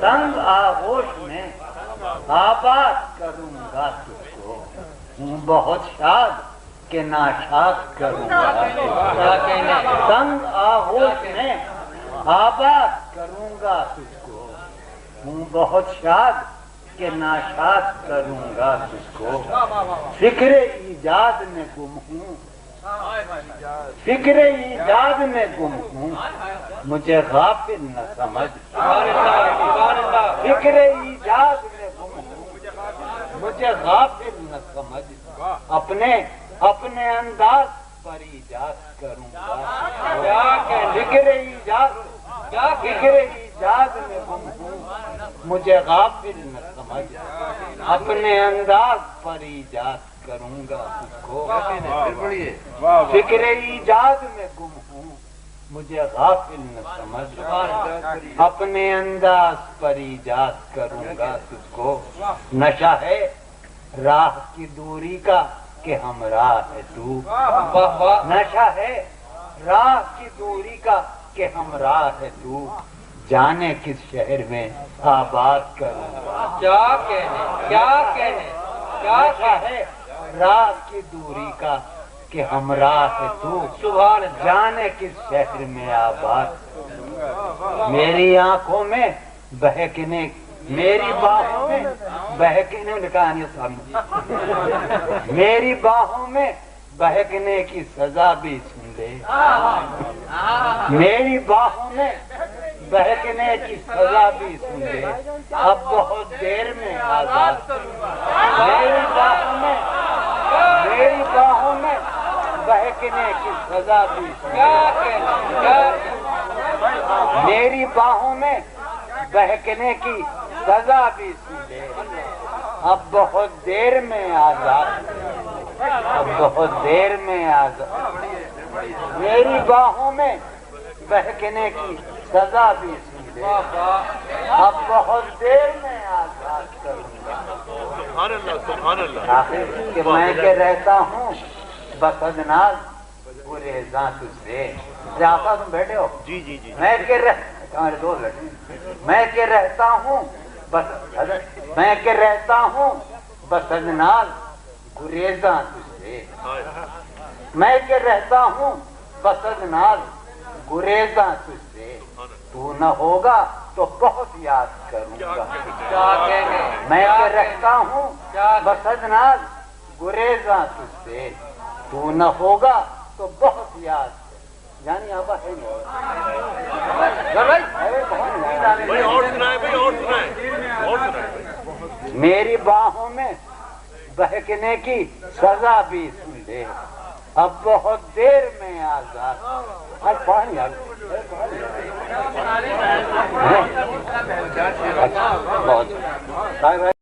تنگ آغوش میں آباد کروں گا تجھ کو ہوں بہت شاد کہ ناشاد کروں گا کیا کہنے تنگ آغوش میں آباد کروں گا تجھ کو ہوں بہت شاد کہ ناشاد کروں گا تجھ کو فکر ایجاد میں گم ہوں۔ فکر ایجاد میں گم ہوں۔ مجھے غافل نہ سمجھ۔ فکر ایجاد میں گم مجھے غافل نہ سمجھ۔ اپنے اپنے انداز پر ایجاد کروں گا۔ فکر ایجاد کیا فکر ایجاد میں گم ہوں۔ مجھے غافل نہ سمجھ۔ اپنے انداز پر ایجاد کروں گا۔ فکر ایجاد میں گم ہوں۔ مجھے غافل نہ سمجھ اپنے انداز پر ایجاد کروں گا تجھ کو۔ نشہ ہے راہ کی دوری کا کہ ہم راہ ہے تو۔ نشہ ہے راہ کی دوری کا کہ ہم راہ ہے تو۔ جانے کس شہر میں آباد کروں گا۔ کیا کہنے؟ کیا کہنے؟ کیا ہے راہ کی دوری کا کہ ہمراہ ہے تو جانے کس شہر میں آباد۔ میری آنکھوں میں بہکنے، میری باہوں میں بہکنے لکھا سامنے۔ میری باہوں میں بہکنے کی سزا بھی سن لے میری باہوں میں بہکنے کی سزا بھی سن لے اب بہت دیر میں آزاد۔ میری باہوں میں بہکنے کی سزا میری باہوں میں بہکنے کی سزا بھی لے اب بہت دیر میں آزاد۔ اب بہت دیر میں آزاد۔ میری باہوں میں بہکنے کی سزا بھی واہ اب بہت دیر میں آزاد کروں گا۔ کہ میں کہ رہتا ہوں سے آقا تم بیٹھے ہو۔ جی جی جی۔ میں کہ ہمارے لڑکے میں کہ رہتا ہوں بس میں کہ رہتا ہوں بس گریزاں تجھ سے۔ میں کہ رہتا ہوں بس ادناز گریزاں تجھ سے تو نہ ہوگا تو بہت یاد کروں گا۔ میں کہ رہتا ہوں بس ادناز گریزاں تجھ سے۔ تو نہ ہوگا تو بہت یاد یعنی آبا ہے نہیں۔ میری باہوں میں بہکنے کی سزا بھی سن لے۔ اب بہت دیر میں آزاد۔ بہت۔